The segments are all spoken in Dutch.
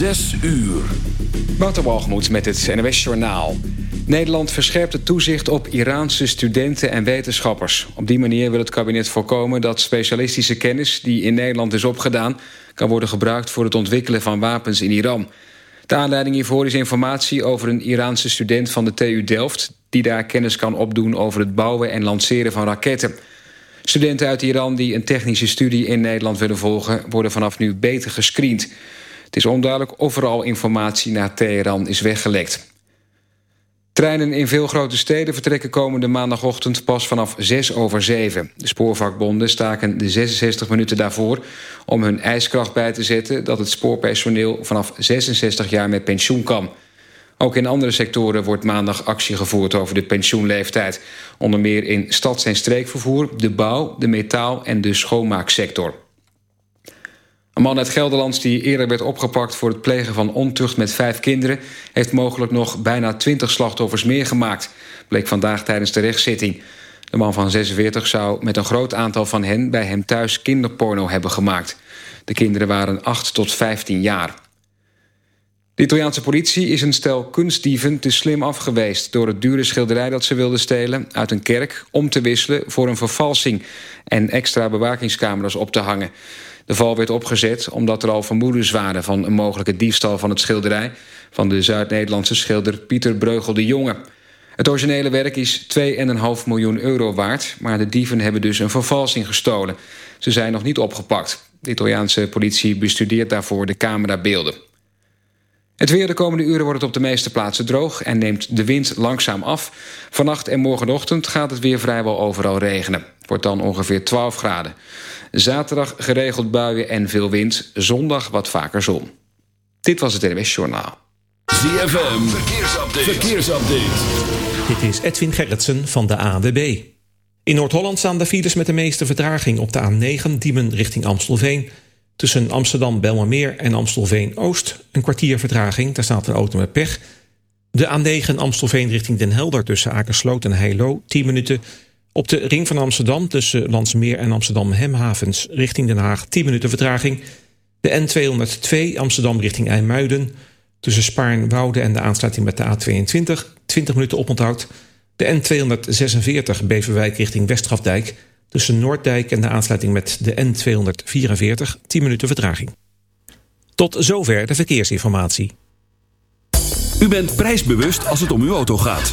Zes uur. Walgemoed met het NWS Journaal. Nederland verscherpt het toezicht op Iraanse studenten en wetenschappers. Op die manier wil het kabinet voorkomen dat specialistische kennis... die in Nederland is opgedaan... kan worden gebruikt voor het ontwikkelen van wapens in Iran. De aanleiding hiervoor is informatie over een Iraanse student van de TU Delft... die daar kennis kan opdoen over het bouwen en lanceren van raketten... Studenten uit Iran die een technische studie in Nederland willen volgen... worden vanaf nu beter gescreend. Het is onduidelijk of er al informatie naar Teheran is weggelekt. Treinen in veel grote steden vertrekken komende maandagochtend pas vanaf 6 over 7. De spoorvakbonden staken de 66 minuten daarvoor om hun ijskracht bij te zetten... dat het spoorpersoneel vanaf 66 jaar met pensioen kan... Ook in andere sectoren wordt maandag actie gevoerd over de pensioenleeftijd. Onder meer in stads- en streekvervoer, de bouw, de metaal- en de schoonmaaksector. Een man uit Gelderland die eerder werd opgepakt voor het plegen van ontucht met vijf kinderen... heeft mogelijk nog bijna twintig slachtoffers meer gemaakt. Bleek vandaag tijdens de rechtszitting. De man van 46 zou met een groot aantal van hen bij hem thuis kinderporno hebben gemaakt. De kinderen waren 8 tot 15 jaar. De Italiaanse politie is een stel kunstdieven te slim afgeweest... door het dure schilderij dat ze wilden stelen uit een kerk... om te wisselen voor een vervalsing en extra bewakingscamera's op te hangen. De val werd opgezet omdat er al vermoedens waren... van een mogelijke diefstal van het schilderij... van de Zuid-Nederlandse schilder Pieter Breugel de Jonge. Het originele werk is 2,5 miljoen euro waard... maar de dieven hebben dus een vervalsing gestolen. Ze zijn nog niet opgepakt. De Italiaanse politie bestudeert daarvoor de camerabeelden. Het weer de komende uren wordt het op de meeste plaatsen droog... en neemt de wind langzaam af. Vannacht en morgenochtend gaat het weer vrijwel overal regenen. Wordt dan ongeveer 12 graden. Zaterdag geregeld buien en veel wind. Zondag wat vaker zon. Dit was het NWS Journaal. ZFM, verkeersupdate. verkeersupdate. Dit is Edwin Gerritsen van de AWB. In Noord-Holland staan de files met de meeste vertraging... op de A9 Diemen richting Amstelveen... Tussen Amsterdam, Belmermeer en Amstelveen-Oost een kwartier vertraging. Daar staat een auto met pech. De A9 Amstelveen richting Den Helder tussen Akersloot en Heilo 10 minuten. Op de ring van Amsterdam tussen Landsmeer en Amsterdam-Hemhavens richting Den Haag 10 minuten vertraging. De N202 Amsterdam richting IJmuiden tussen Spaarnwoude en de aansluiting met de A22 20 minuten oponthoud. De N246 Beverwijk richting Westgrafdijk Tussen Noorddijk en de aansluiting met de N244 10 minuten vertraging. Tot zover de verkeersinformatie. U bent prijsbewust als het om uw auto gaat.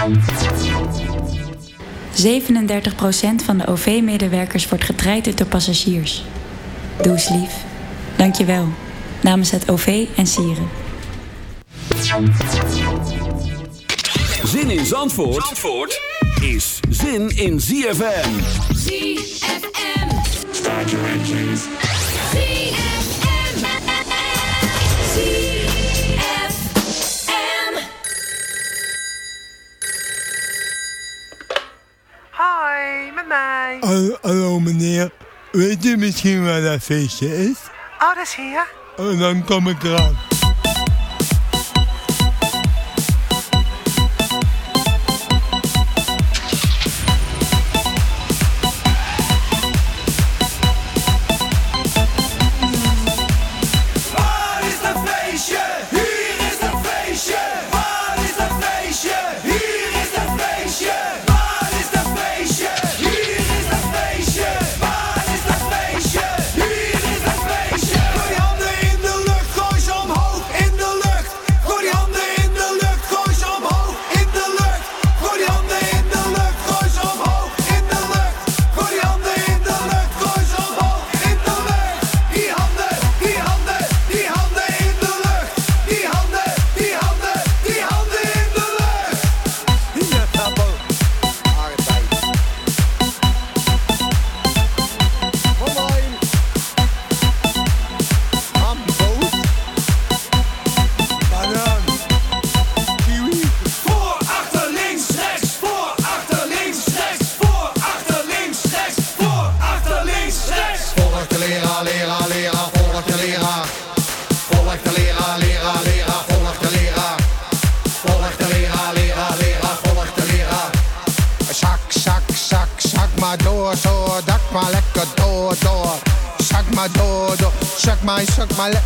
37% van de OV-medewerkers wordt getraind door passagiers. Doe eens lief. Dank je wel. Namens het OV en Sieren. Zin in Zandvoort, Zandvoort is zin in ZFM. ZFM. Start your engines. Mij. Hallo, hallo, meneer. Weet u misschien waar dat feestje is? Oh, dat is hier. Oh, dan kom ik eraan.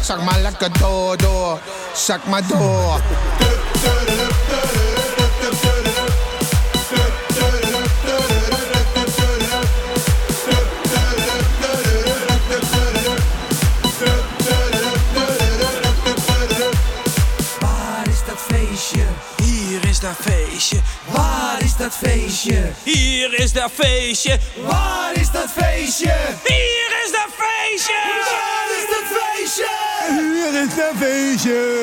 Zak maar, lekker door, door. Zak maar door. Waar is dat feestje? Hier is dat feestje. Dat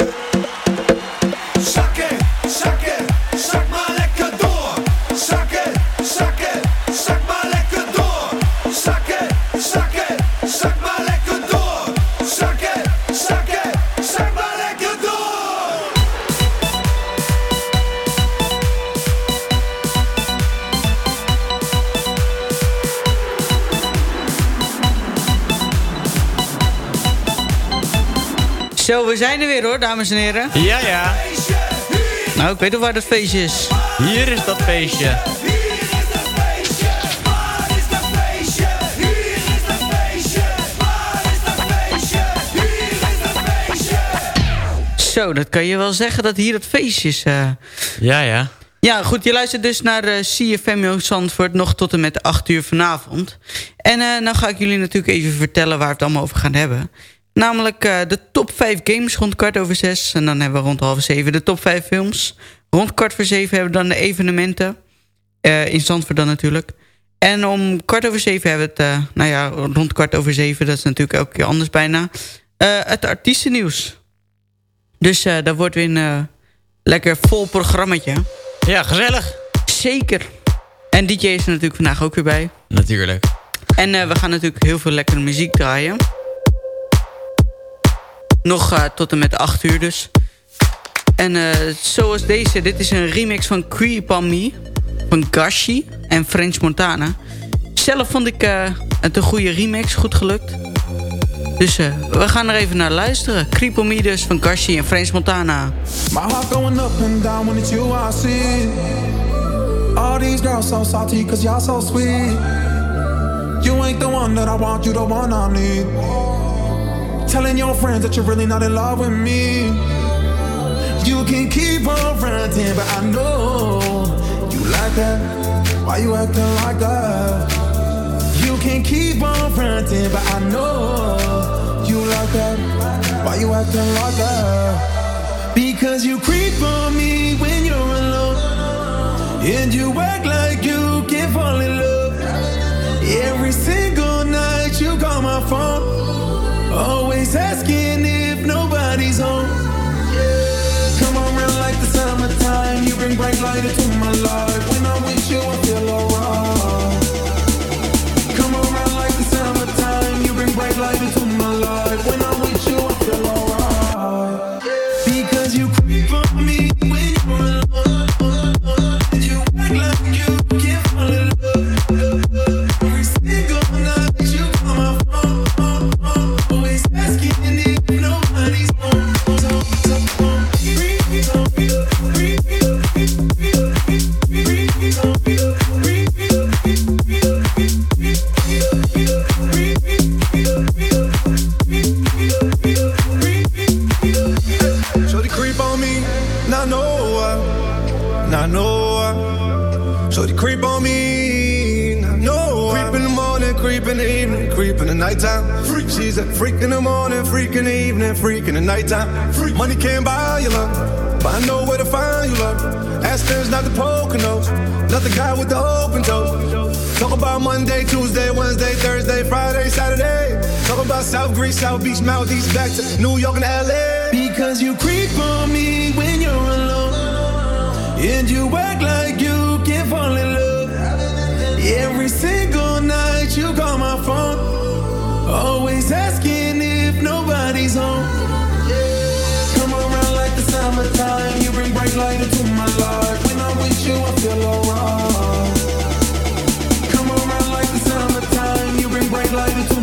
zijn er weer hoor, dames en heren. Ja, ja. Nou, ik weet nog waar dat feestje is. Hier is dat feestje. Zo, dat kan je wel zeggen dat hier het feestje is. eh. Ja, ja. Ja, goed, je luistert dus naar uh, CFM Zandvoort nog tot en met 8 uur vanavond. En eh nou ga ik jullie natuurlijk even vertellen waar we het allemaal over gaan hebben. Namelijk eh, de top 5 games rond kwart over zes. En dan hebben we rond half zeven de top 5 films. Rond kwart voor zeven hebben we dan de evenementen. Eh, in Zandvoort dan natuurlijk. En om kwart over zeven hebben we het... eh, nou ja, rond kwart over zeven, dat is natuurlijk elke keer anders bijna. het artiestennieuws. Dus daar wordt weer een lekker vol programmaatje. Ja, gezellig. Zeker. En DJ is er natuurlijk vandaag ook weer bij. Natuurlijk. En we gaan natuurlijk heel veel lekkere muziek draaien. Nog eh, tot en met 8 uur dus. En eh, zoals deze, dit is een remix van Creep on Me. Van Gashi en French Montana. Zelf vond ik eh, het een goede remix, goed gelukt. Dus eh, we gaan er even naar luisteren. Creep on Me dus van Gashi en French Montana. My heart going up and down when it's you I see. All these girls so salty cause y'all so sweet. You ain't the one that I want, you the one I need. Telling your friends that you're really not in love with me. You can keep on fronting, but I know you like that. Why you acting like that? You can keep on fronting, but I know you like that. Why you acting like that? Because you creep on me when you're alone. And you act like you can fall in love. Every single Beach, Maldives, back to New York and LA. Because you creep on me when you're alone. And you act like you can't fall in love. Every single night you call my phone. Always asking if nobody's home. Come around like the summertime. You bring bright light into my life. When I'm with you, I feel alright. Come around like the summertime. You bring bright light into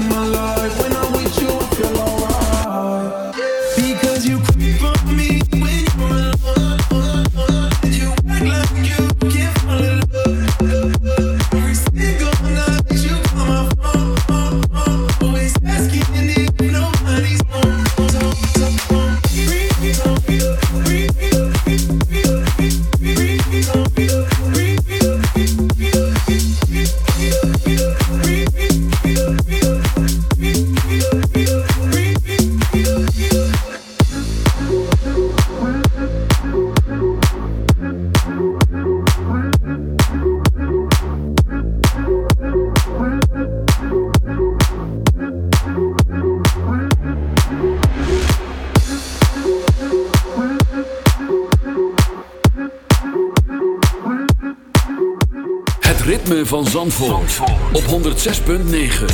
106.9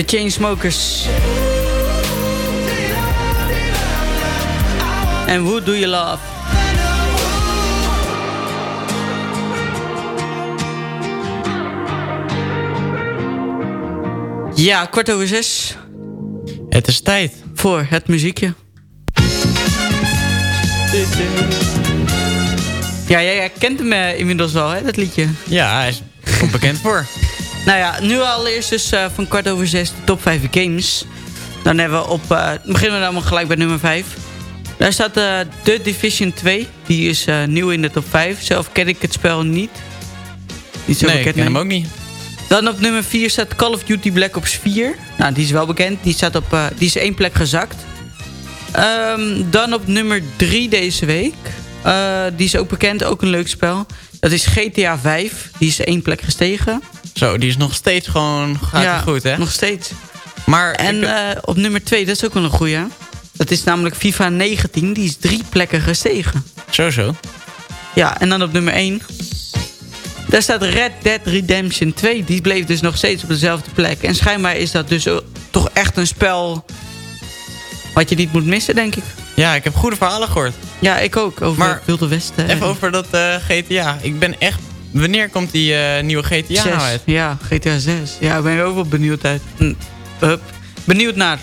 De Chainsmokers. En Who Do You Love? Ja, kwart over zes. Het is tijd. Voor het muziekje. Ja, jij, jij kent hem eh, inmiddels wel, hè, dat liedje. Ja, hij is komt bekend voor. Nou ja, nu allereerst dus eh, van kwart over zes de top 5 games. Dan hebben we op... eh, beginnen we dan gelijk bij nummer 5. Daar staat eh The Division 2. Die is nieuw in de top 5. Zelf ken ik het spel niet. Niet zo nee, bekend, ik ken hem ook niet. Dan op nummer 4 staat Call of Duty Black Ops 4. Nou, die is wel bekend. Die, staat op, die is één plek gezakt. Ehm, dan op nummer 3 deze week. Die is ook bekend, ook een leuk spel. Dat is GTA 5. Die is één plek gestegen. Zo, die is nog steeds gewoon... Gaat Ja, goed, hè? nog steeds. Maar En ik- eh, op nummer 2, dat is ook wel een goeie. Dat is namelijk FIFA 19. Die is drie plekken gestegen. Zo, zo. Ja, en dan op nummer 1. Daar staat Red Dead Redemption 2. Die bleef dus nog steeds op dezelfde plek. En schijnbaar is dat dus toch echt een spel... wat je niet moet missen, denk ik. Ja, ik heb goede verhalen gehoord. Ja, ik ook. Over Maar Wilde Westen. Even over dat eh, GTA. Ik ben echt wanneer komt die eh, nieuwe GTA nou Zes. uit? Ja, GTA 6. Ja, ik ben er ook wel benieuwd uit. Hup. Benieuwd naar.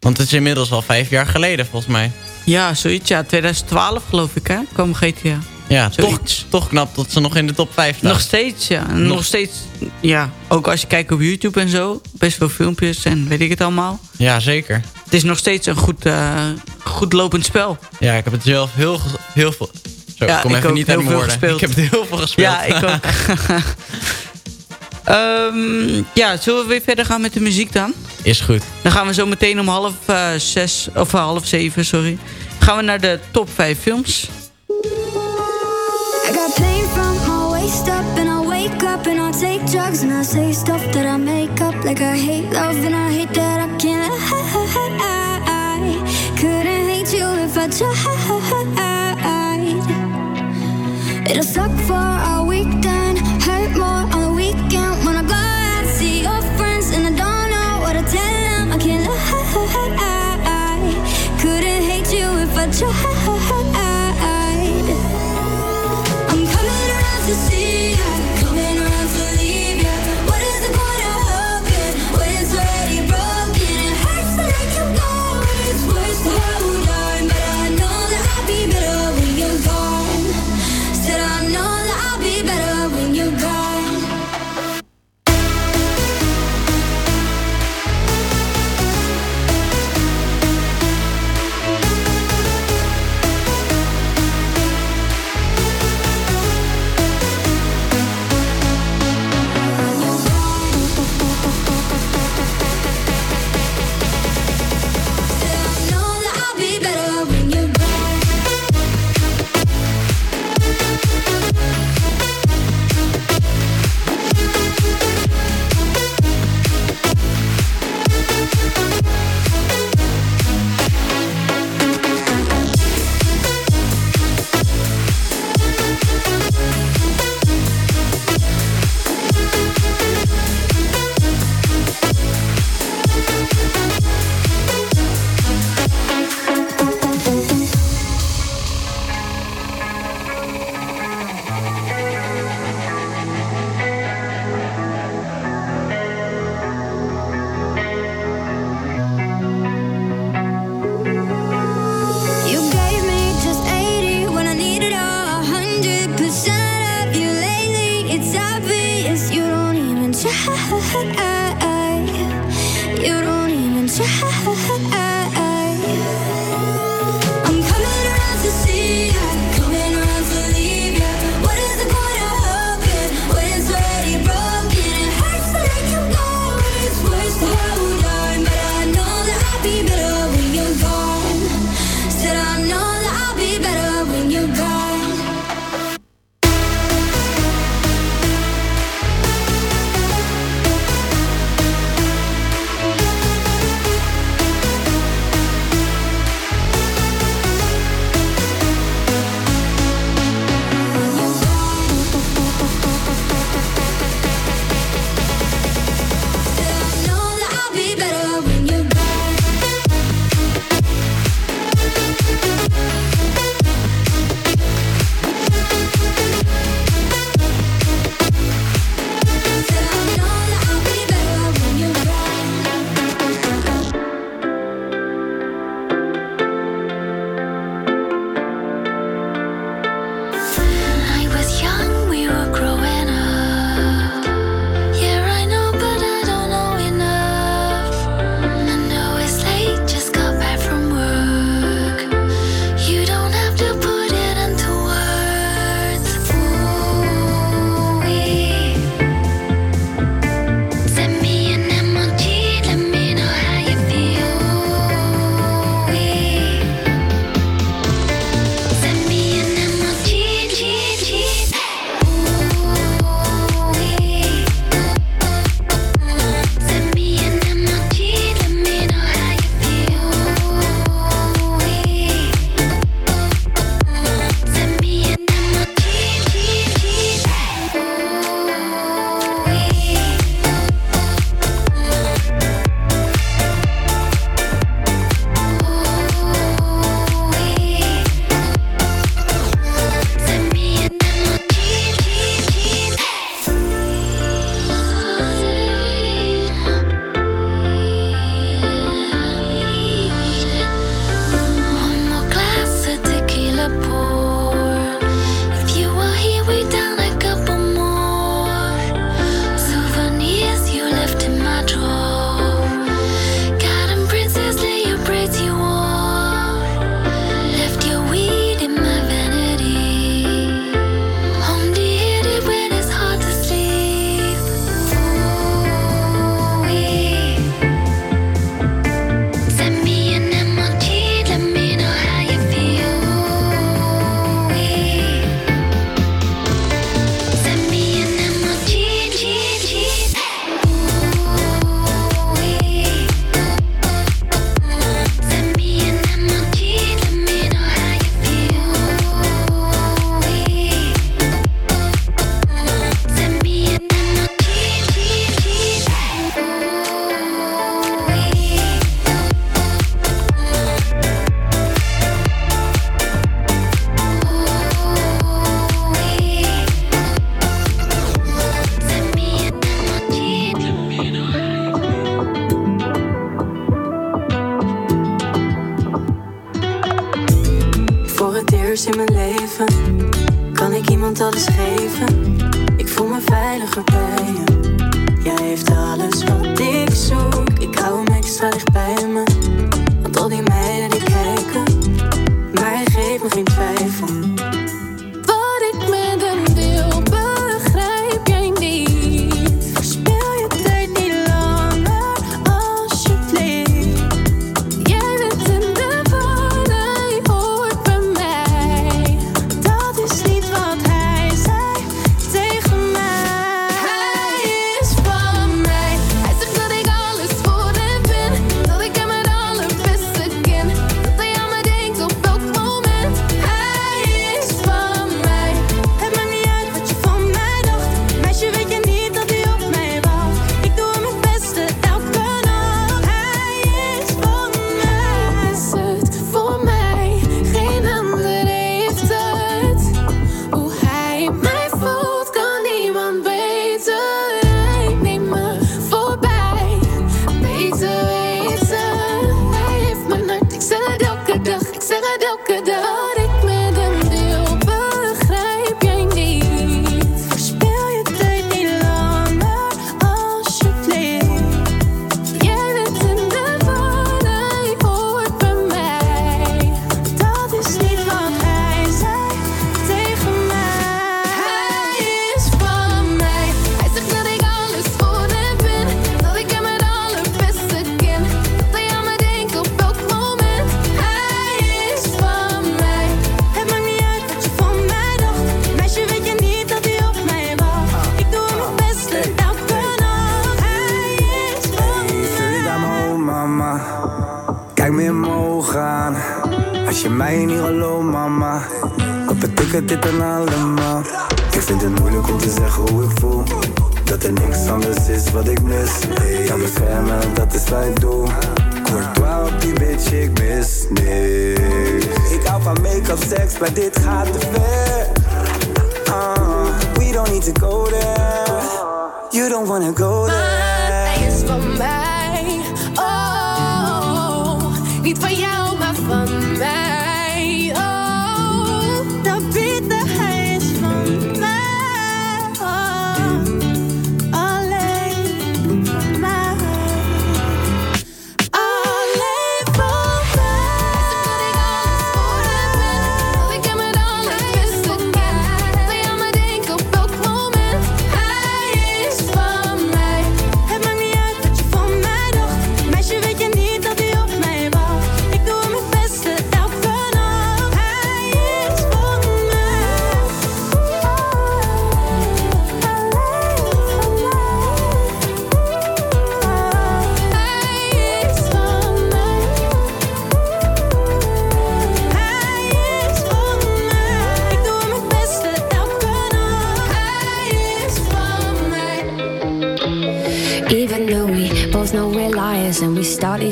Want het is inmiddels al vijf jaar geleden volgens mij. Ja, zoiets. Ja, 2012 geloof ik, hè? Kwam GTA. Ja, toch, Zoiets. toch knap dat ze nog in de top 5 staan. Nog steeds, ja. Nog, Nog- steeds, ja. Ook als je kijkt op YouTube en zo. Best veel filmpjes en weet ik het allemaal. Ja, zeker. Het is nog steeds een goed, eh, goed lopend spel. Ja, ik heb het zelf heel, heel veel... Zo, Ja, ik kom ik even ook niet heel veel woorden. gespeeld. Ik heb het heel veel gespeeld. Ja, ik ook. Ehm, ja, zullen we weer verder gaan met de muziek dan? Is goed. Dan gaan we zo meteen om half eh, zes, of eh, half zeven, sorry. Gaan we naar de top 5 films. I got pain from my waist up and I wake up and I take drugs and I say stuff that I make up like I hate love and I hate that I can't lie. Couldn't hate you if I tried. It'll suck for a weekend, hurt more on the weekend when I go see your friends and I don't know what to tell them. I can't lie. Couldn't hate you if I tried.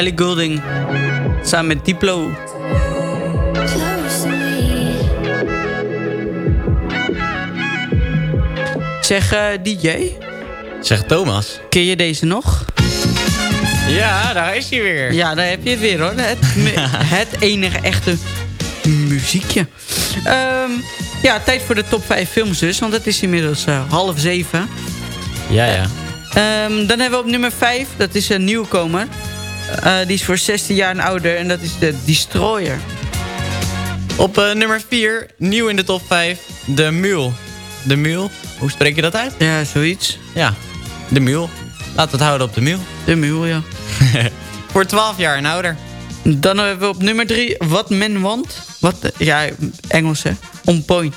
Ellie Goulding. Samen met Diplo. Zeg eh, DJ, Zeg Thomas. ken je deze nog? Ja, daar is hij weer. Ja, daar heb je het weer hoor. Het, het enige echte muziekje. Ehm, ja, tijd voor de top 5 films dus. Want het is inmiddels eh, half zeven. Ja, ja. Ehm, dan hebben we op nummer 5, dat is een nieuwkomer. Eh, die is voor 16 jaar en ouder en dat is de Destroyer. Op eh, nummer 4, nieuw in de top 5, De Mule. De Mule, hoe spreek je dat uit? Ja, zoiets. Ja, De Mule. Laten we het houden op De Mule. De Mule, ja. Voor 12 jaar en ouder. Dan hebben we op nummer 3 Wat Men Want. Wat, ja, Engels hè. On Point.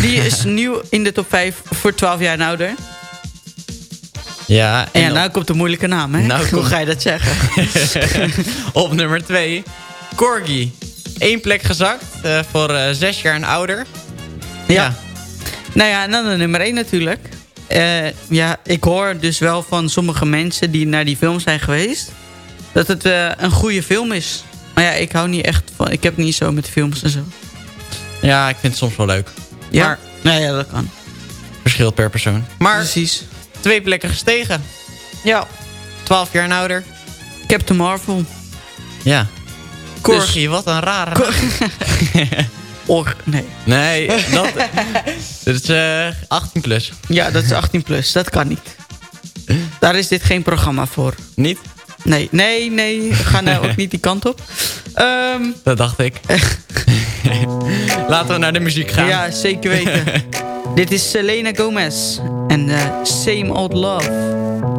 Die is nieuw in de top 5 voor 12 jaar en ouder. Ja, En ja, op- nou komt de moeilijke naam hè. Nou Hoe komt- ga je dat zeggen? op nummer 2, Corgi. Eén plek gezakt eh, voor eh 6 jaar en ouder. Ja. Nou ja, en dan de nummer 1 natuurlijk. Eh, ja, ik hoor dus wel van sommige mensen die naar die film zijn geweest... dat het een goede film is. Maar ja, ik hou niet echt van... Ik heb niet zo met films en zo. Ja, ik vind het soms wel leuk. Ja? Maar Nou ja, dat kan. verschilt per persoon. Maar Precies. Twee plekken gestegen. Ja. 12 jaar en ouder. Captain Marvel. Ja. Corgi. Corgi, wat een rare Och, nee. Nee, dat, dat is eh 18 plus. Ja, dat is 18 plus. Dat kan niet. Daar is dit geen programma voor. Niet? Nee, nee, nee. We gaan nou ook niet die kant op. Ehm, Dat dacht ik. Laten we naar de muziek gaan. ja, zeker weten. Dit is Selena Gomez. En eh, Same Old Love.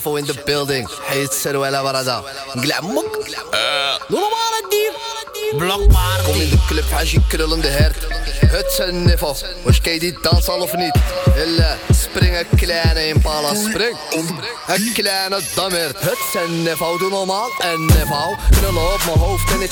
Niffo in de building. Hey, Seruela Barada. Glamok. Normaal het dier. Blokbaar. Kom in de club, hashi krullende hert. Het zijn Niffo. Was je die dans al of niet? Hille, spring een kleine impala, spring. Een kleine dammert. Het zijn Niffo, doe normaal en Niffo. Knullen op mijn hoofd en ik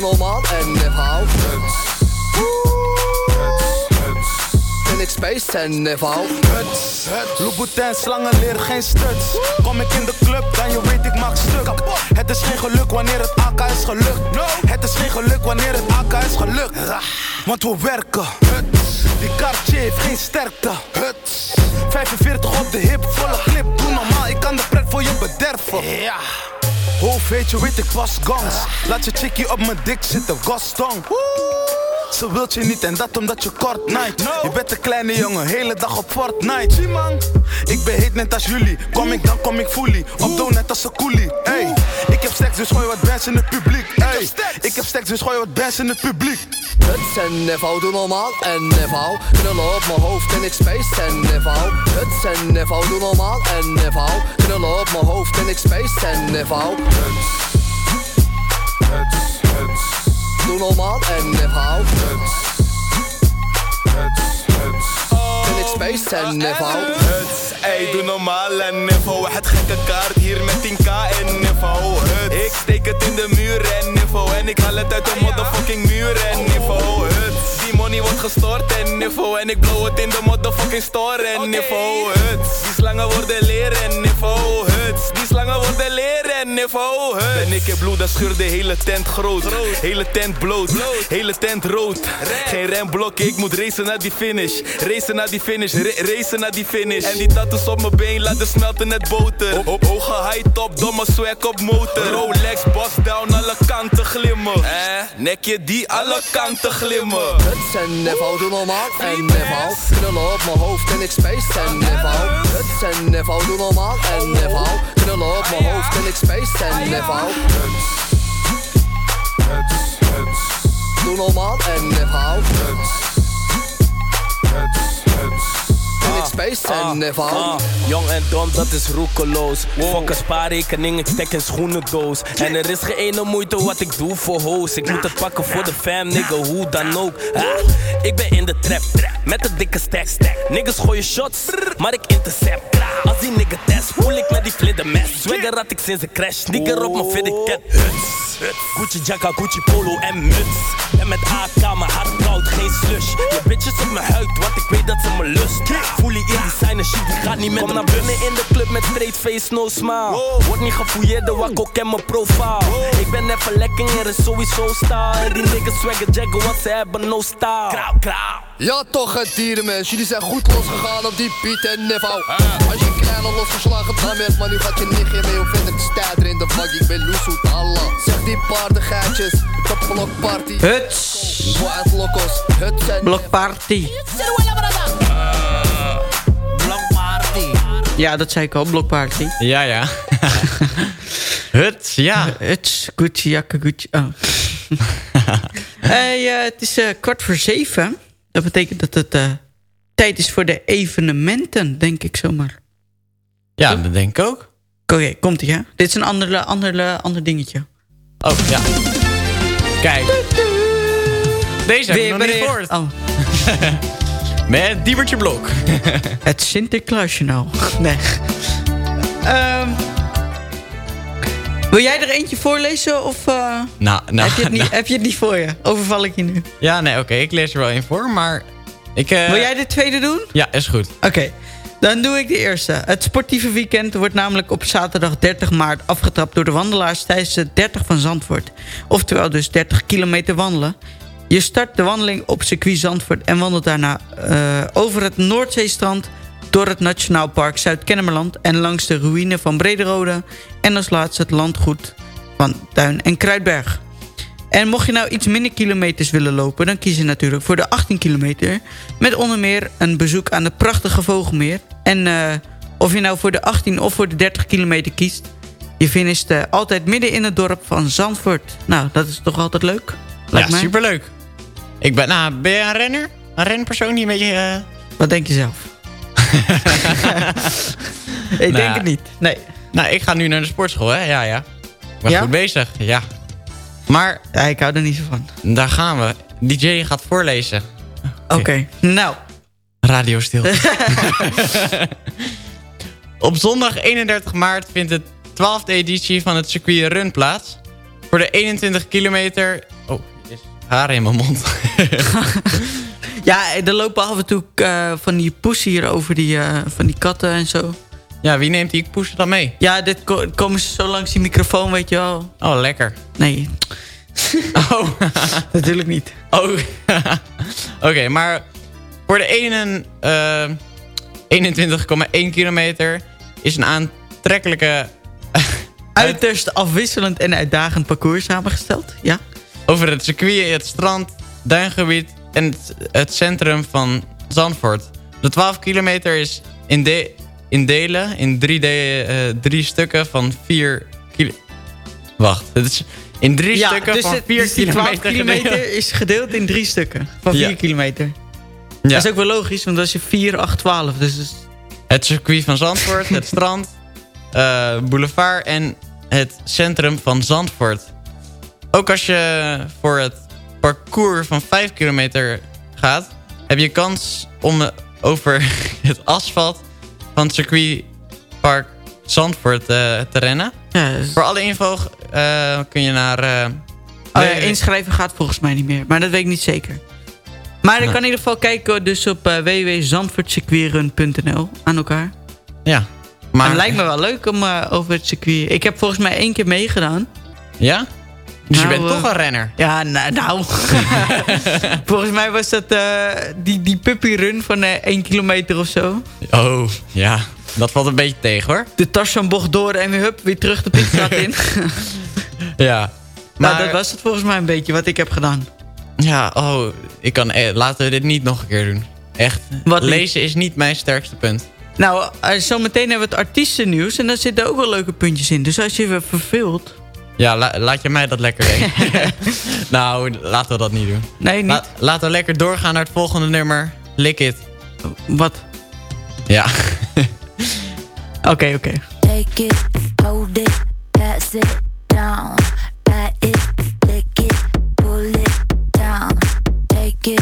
doe normaal en hoofd en ik space en. Doe normaal en. Louboutin, slangen leren geen stuts. Kom ik in de club, dan je weet ik maak stuk. Het is geen geluk wanneer het AK is gelukt. Het is geen geluk wanneer het AK is gelukt. Want we werken. Die kaartje heeft geen sterkte. 45 op de hip, volle clip. Doe normaal, ik kan de pret voor je bederven. Ja. Hoofd weet je, weet pas gangs. Laat je chickie op mijn dik zitten, gastong. Ze wilt je niet en dat omdat je kort night. Je bent een kleine jongen, hele dag op Fortnite. Zie man, ik ben heet net als jullie. Kom ik dan kom ik fully. Op doe net als een coolie. Hey, ik heb seks dus gooi wat bands in het publiek. Hey, ik heb seks dus gooi wat bands in het publiek. Het zijn Niffo, doe normaal en Niffo. Knullen op mijn hoofd en ik space en Niffo. Het zijn Niffo, doe normaal en Niffo. Knullen op mijn hoofd en ik space en Niffo. Doe normaal en Niffo. En ik space en Niffo. Huts, ey, doe normaal en niveau. Het gekke kaart hier met 10k en niveau. Huts, ik steek het in de muur en niveau. En ik haal het uit de motherfucking muur en niveau. Huts, die money wordt gestort en niveau. En ik blow het in de motherfucking store en niveau. Huts, die slangen worden leren en. Huts, die slangen worden leren en niveau. Huts. Ben ik in bloed, dan scheur de hele tent groot. Hele tent bloot, hele tent rood. Geen remblok, ik moet racen naar die finish. Racen naar die finish, ra- racen naar die finish. En die tattoos op mijn been laten smelten net boter. Op, op hoge high top, domme swag op motor. Rolex, boss down, alle kanten glimmen. Eh, nekje die alle kanten glimmen. Het zijn Niffo, doe normaal en Niffo. Knullen op mijn hoofd en ik space en Niffo. Het zijn Niffo, doe normaal en Niffo. Knullen op mijn hoofd en ik space en Niffo. Doe normaal en. En ik space en Niffo. Ah, jong en dom, dat is roekeloos. Fuck een spaarrekening, ik stek een schoenendoos. En er is geen ene moeite wat ik doe voor hoes. Ik moet het pakken voor de fam, nigga, hoe dan ook. Ah, ik ben in de trap, met een dikke stack. Niggas gooien shots, maar ik intercept. Als die nigga test, voel ik met die vlindermes. Swagger had ik sinds een crash, nigger op mijn fitted cat. Huts, huts. Gucci jacka, Gucci polo en muts. En met AK, mijn hart koud, geen slush. Je bitches op mijn huid, want ik weet dat ze me lust. Voel in designer shit, die gaat niet met Kom naar binnen in de club met straight face, no smile. Word niet gefouilleerd, de wakko ken mijn profile. Ik ben even lekker, er is sowieso style. Die niggas swagger jaggen, want ze hebben no style. Krauw, krauw. Ja toch het dierenmens, jullie zijn goed losgegaan op die beat en Niffo Als je kleine losgeslagen dam hebt, maar nu gaat je nichtje mee Hoe vind ik stijder in de vak, ik ben loesoet Allah Zeg die paardengeitjes, de blokparty Huts Wild locos, huts en Blokparty. Ja, dat zei ik al, blokparty. Ja, ja. Huts, ja. Huts, Gucci, jakke, Gucci. Oh. hey, eh, het is eh, kwart voor zeven. Dat betekent dat het eh, tijd is voor de evenementen, denk ik zomaar. Ja, dat denk ik ook. Oké, komt ie, hè? Dit is een ander, ander, ander dingetje. Oh, ja. Kijk. Deze heb ik nog niet gehoord. Oh. Met Diebertje Blok. Het Sinterklaasjournaal. Nee. Ehm, wil jij er eentje voorlezen? Of eh, Nou, nou, heb, je het niet, nou. heb je het niet voor je? Overval ik je nu? Ja, nee, oké. ik lees er wel in voor, maar... Ik, eh, Wil jij de tweede doen? Ja, is goed. Oké, dan doe ik de eerste. Het sportieve weekend wordt namelijk op zaterdag 30 maart afgetrapt door de wandelaars tijdens de 30 van Zandvoort. Oftewel dus 30 kilometer wandelen. Je start de wandeling op circuit Zandvoort en wandelt daarna eh, over het Noordzeestrand door het Nationaal Park Zuid-Kennemerland en langs de ruïne van Brederode en als laatste het landgoed van Tuin en Kruidberg. En mocht je nou iets minder kilometers willen lopen... dan kies je natuurlijk voor de 18 kilometer... met onder meer een bezoek aan de prachtige Vogelmeer. En eh, of je nou voor de 18 of voor de 30 kilometer kiest... je finisht eh, altijd midden in het dorp van Zandvoort. Nou, dat is toch altijd leuk? Lijkt ja, mij. superleuk. Ik ben, nou, ben je een renner? Een renpersoon die een beetje... eh, Wat denk je zelf? ik denk Nou, het niet. Nee. Nou, ik ga nu naar de sportschool, hè? Ja, ja. Ik ben Ja? goed bezig, ja. Maar... Ja, ik hou er niet zo van. Daar gaan we. DJ gaat voorlezen. Oké, nou. Radio stil. Op zondag 31 maart vindt de 12e editie van het circuit Run plaats. Voor de 21 kilometer... Haar in mijn mond. Ja, er lopen af en toe eh, van die poes hier over die, eh, van die katten en zo. Ja, wie neemt die poes dan mee? Ja, dit ko- komen ze zo langs die microfoon, weet je wel. Oh, lekker. Nee. Oh. Natuurlijk niet. Oh. Oké, maar voor de ene, eh 21,1 kilometer is een aantrekkelijke... Uiterst afwisselend en uitdagend parcours samengesteld. Ja. Over het circuit, het strand, duingebied en het, het centrum van Zandvoort. De 12 kilometer is in, de, in delen, in drie, de, eh, drie stukken van 4 kilo... Wacht, het is in drie ja, stukken dus van het- 4 dus die 12 kilometer. kilometer gedeeld. is gedeeld in drie stukken. Van 4 Ja. kilometer. Ja. Dat is ook wel logisch, want dat is je 4, 8, 12. Dus, Het circuit van Zandvoort, het strand, eh, boulevard en het centrum van Zandvoort. Ook als je voor het parcours van 5 kilometer gaat... heb je kans om over het asfalt van het circuitpark Zandvoort eh, te rennen. Ja, dus- Voor alle info eh, kun je naar... Oh ja, www. inschrijven gaat volgens mij niet meer. Maar dat weet ik niet zeker. Maar Nee. kan in ieder geval kijken dus op uh, www.zandvoortcircuitrun.nl aan elkaar. Ja. Maar het lijkt me wel leuk om over het circuit... Ik heb volgens mij één keer meegedaan. Ja? Dus je Nou, bent toch een renner? Ja, nou... nou. volgens mij was dat eh, die, die puppyrun van eh 1 kilometer of zo. Oh, ja. Dat valt een beetje tegen hoor. De Tarzanbocht door en weer hup, weer terug de pitstraat in. Ja. Maar Maar dat was het volgens mij een beetje wat ik heb gedaan. Ja, oh, ik kan, eh, laten we dit niet nog een keer doen. Echt, Wat niet? lezen is niet mijn sterkste punt. Nou, eh, zometeen hebben we het artiestennieuws en daar zitten ook wel leuke puntjes in. Dus als je je verveelt... Ja, la- laat je mij dat lekker weten. nou, laten we dat niet doen. Nee, niet. La- laten we lekker doorgaan naar het volgende nummer. Lick It. Wat? Ja. Oké, oké. Take it, hold it, pass it down. Pat it, lick it, pull it down. Take it,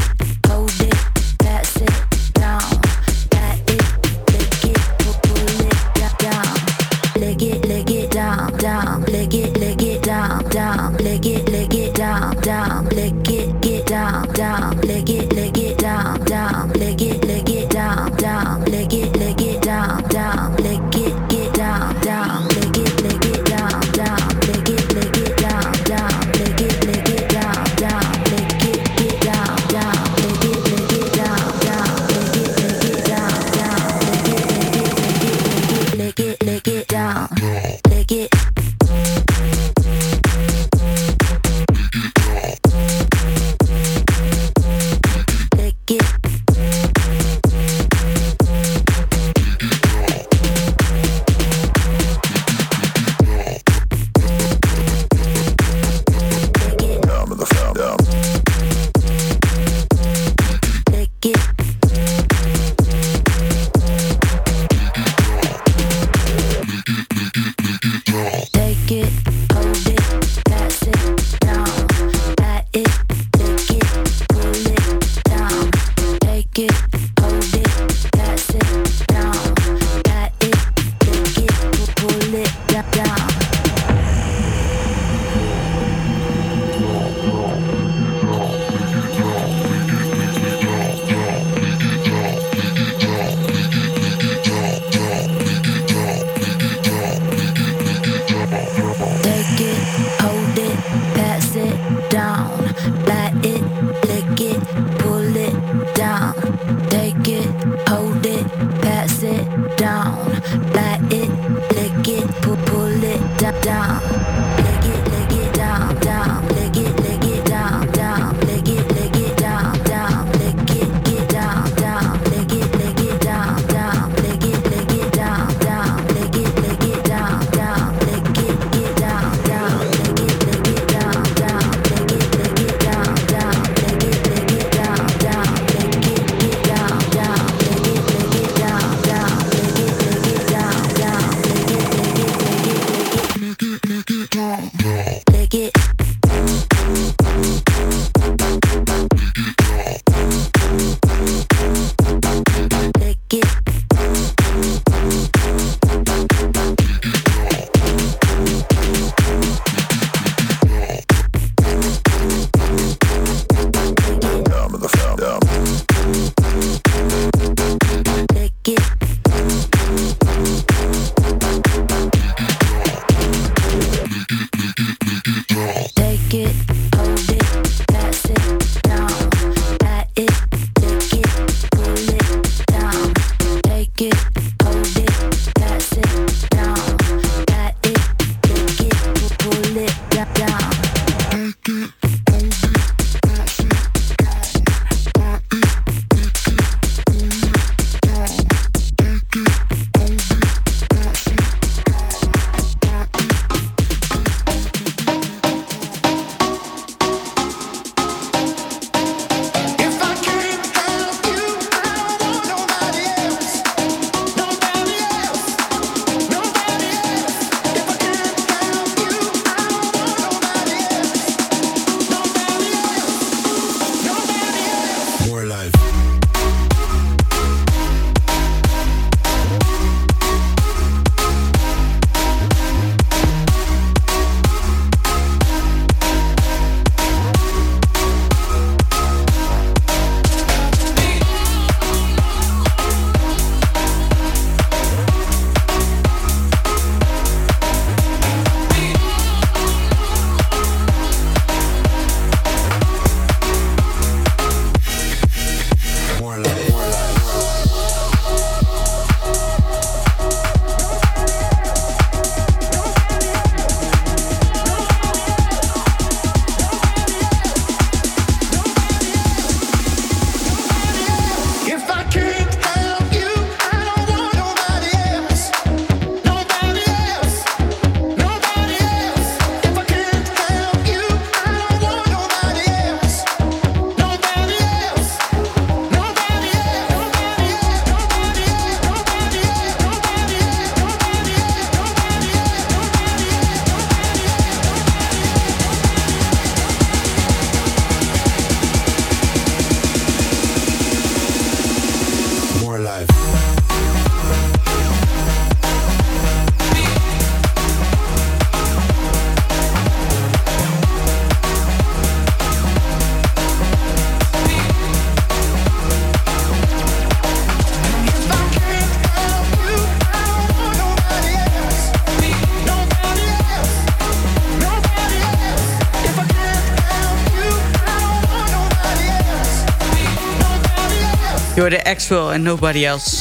Door de Axwell en Nobody Else.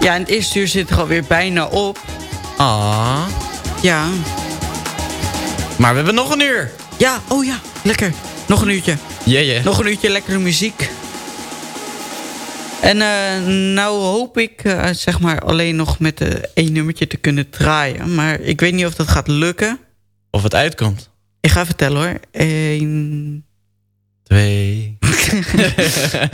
Ja, en het eerste uur zit er alweer bijna op. Ah. Ja. Maar we hebben nog een uur. Ja, oh ja, lekker. Nog een uurtje. Jeje. Nog een uurtje lekkere muziek. En eh, nou hoop ik eh, zeg maar alleen nog met eh, één nummertje te kunnen draaien. Maar ik weet niet of dat gaat lukken. Of het uitkomt. Ik ga vertellen hoor. Eén... Twee.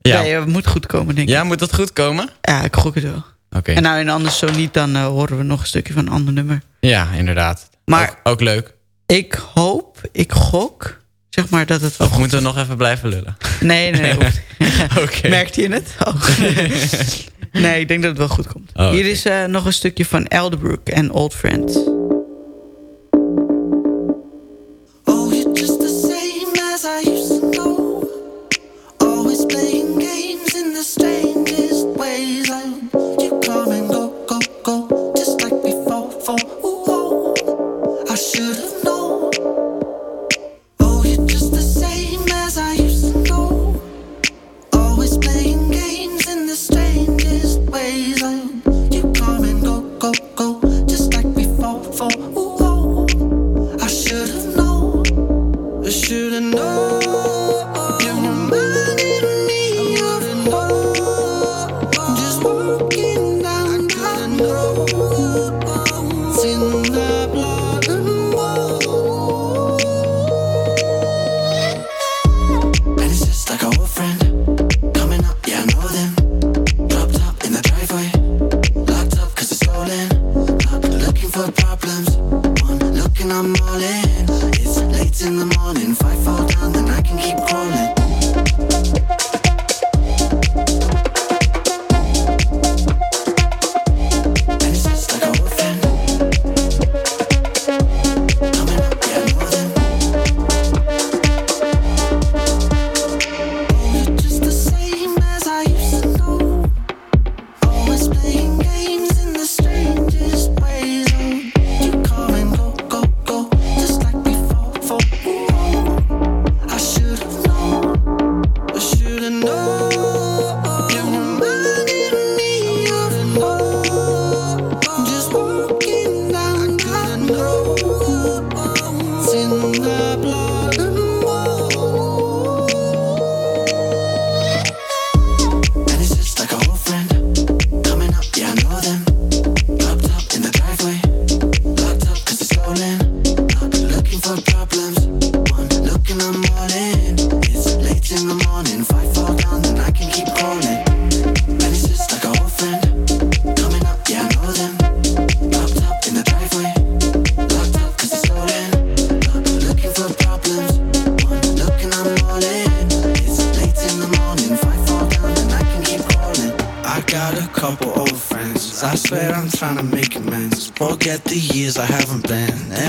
ja. Nee, het moet goed komen denk ik. Ja, moet dat goed komen? Ja, ik gok het wel. Oké. En nou en anders zo niet, dan eh, horen we nog een stukje van een ander nummer. Ja, inderdaad. Maar ook, ook leuk. ik hoop, ik gok, zeg maar dat het wel Of moeten we nog even blijven lullen? Nee, nee. Oké. Merkte je het? Oh. nee, ik denk dat het wel goed komt. Oh, Hier is eh, nog een stukje van Elderbrook en Old Friend.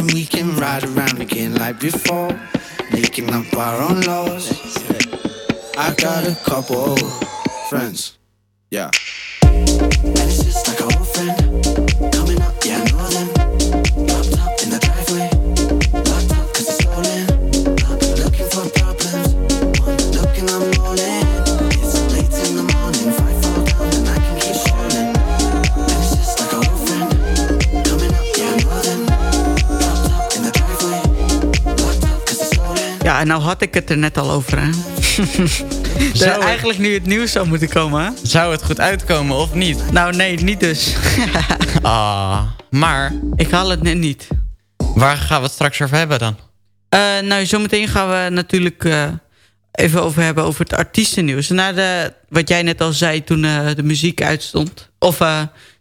And we can ride around again like before. Making up our own laws. I got a couple friends. Yeah. Ja, nou had ik het er net al over, hè? Zou het- eigenlijk nu het nieuws zou moeten komen, hè? Zou het goed uitkomen of niet? Nou, nee, niet dus. Ah, maar ik haal het net niet. waar gaan we het straks over hebben dan? Eh, nou, zometeen gaan we natuurlijk eh, even over hebben over het artiestennieuws. Na de, wat jij net al zei toen eh, de muziek uitstond. Of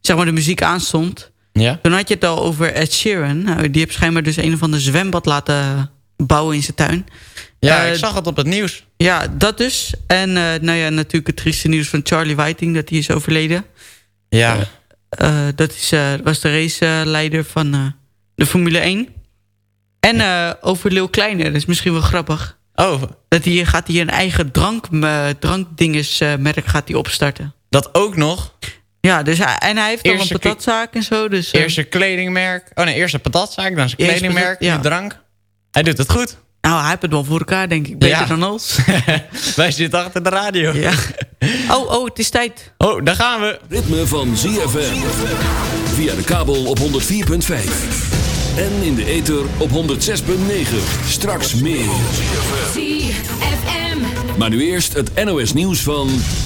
zeg maar de muziek aanstond. Ja? Toen had je het al over Ed Sheeran. Nou, die heeft schijnbaar dus een of ander zwembad laten bouwen in zijn tuin. Ja, Eh, ik zag het op het nieuws. Ja, dat dus. En eh, nou ja, natuurlijk het trieste nieuws van Charlie Whiting... dat hij is overleden. Ja. Eh, dat is, was de raceleider van de Formule 1. En eh, over Leeuw Kleine, dat is misschien wel grappig. Oh. Dat hij gaat hij een eigen drank, eh, drankdingesmerk gaat hij opstarten. Dat ook nog? Ja, dus en hij heeft al Eerste een patatzaak en zo. Dus, Eerst een kledingmerk. Oh nee, eerst een patatzaak, dan zijn kledingmerk, patat- ja. nu drank. Hij doet het goed. Nou, hij heeft het wel voor elkaar, denk ik. Beter Ja. dan ons. Wij zitten achter de radio. Ja. Oh, oh, het is tijd. Oh, daar gaan we. Ritme van ZFM. Via de kabel op 104.5. En in de ether op 106.9. Straks meer. ZFM. Maar nu eerst het NOS nieuws van...